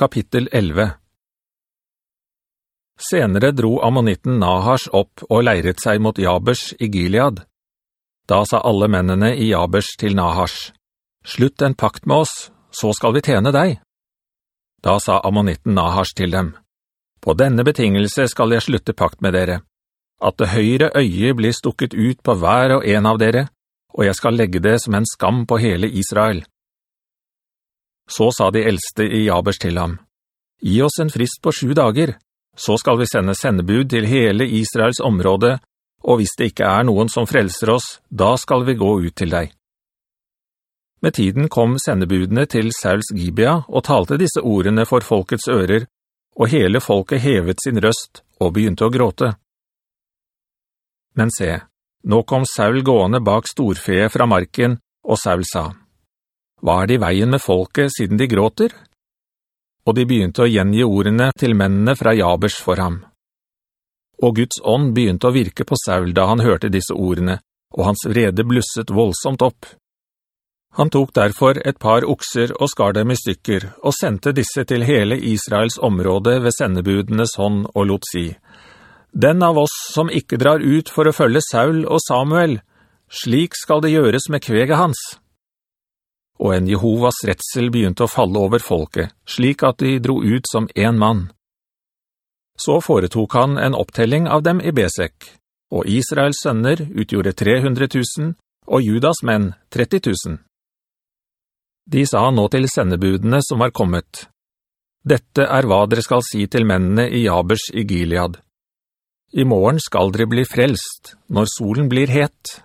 Kapittel 11 Senere dro ammonitten Nahars opp og leiret seg mot Jabers i Gilead. Da sa alle mennene i Jabers til Nahars, «Slutt en pakt med oss, så skal vi tjene deg.» Da sa ammonitten Nahars til dem, «På denne betingelse skal jeg slutte pakt med dere, at det høyre øyet blir stukket ut på hver og en av dere, og jeg skal legge det som en skam på hele Israel.» Så sa de eldste i Jabers til ham, «Gi oss en frist på sju dager, så skal vi sende sendebud til hele Israels område, og hvis det ikke er noen som frelser oss, da skal vi gå ut til deg. Med tiden kom sendebudene til Sauls Gibea og talte disse ordene for folkets ører, og hele folket hevet sin røst og begynte å gråte. Men se, nå kom Saul gående bak storfeet fra marken, og Saul sa, «Hva er det i veien med folket siden de gråter?» og de begynte å gjengi ordene til mennene fra Jabers for ham. Og Guds ånd begynte å virke på Saul da han hørte disse ordene, og hans vrede blusset voldsomt opp. Han tok derfor et par okser og skar dem i stykker, og sendte disse til hele Israels område ved sendebudenes hånd og lot si, «Den av oss som ikke drar ut for å følge Saul og Samuel, slik skal det gjøres med kveget hans.» Og en Jehovas retsel begynte å falle over folket, slik at de dro ut som en mann. Så foretok han en opptelling av dem i Besek, og Israels sønner utgjorde 300 000, og Judas menn 30 000. De sa nå til sendebudene som var kommet, «Dette er hva dere skal si til mennene i Jabers i Gilead. I morgen skal dere bli frelst, når solen blir het.»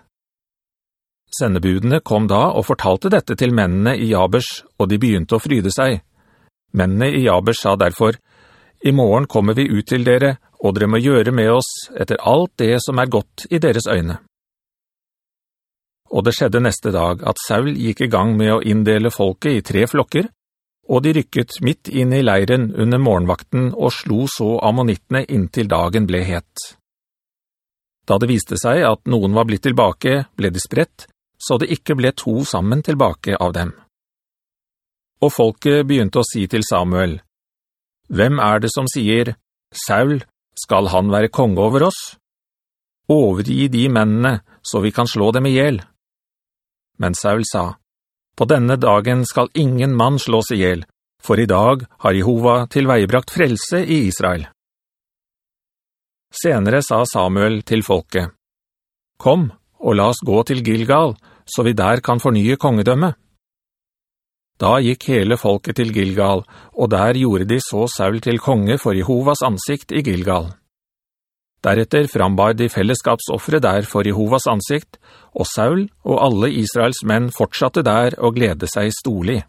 Sendebudene kom da og fortalte dette til mennene i Jabers, og de begynte å fryde seg. Mennene i Jabers sa derfor, «I morgen kommer vi ut til dere, og dere må gjøre med oss etter alt det som er godt i deres øyne.» Og det skjedde neste dag at Saul gikk i gang med å inndele folket i tre flokker, og de rykket midt inn i leiren under morgenvakten og slo så ammonittene inntil dagen ble het. Da det viste seg at noen var blitt tilbake, ble de spredt, så det ikke ble to sammen tilbake av dem. Og folket begynte å si til Samuel, «Hvem er det som sier, Saul, skal han være konge over oss? Overgi de mennene, så vi kan slå dem ihjel.» Men Saul sa, «På denne dagen skal ingen mann slås ihjel, for i dag har Jehova tilveibrakt frelse i Israel.» Senere sa Samuel til folket, «Kom, og la oss gå til Gilgal, så vi der kan fornye kongedømme. Da gikk hele folket til Gilgal, og der gjorde de så Saul til konge for Jehovas ansikt i Gilgal. Deretter frambar de fellesskapsoffere der for Jehovas ansikt, og Saul og alle Israels menn fortsatte der og glede seg storlig.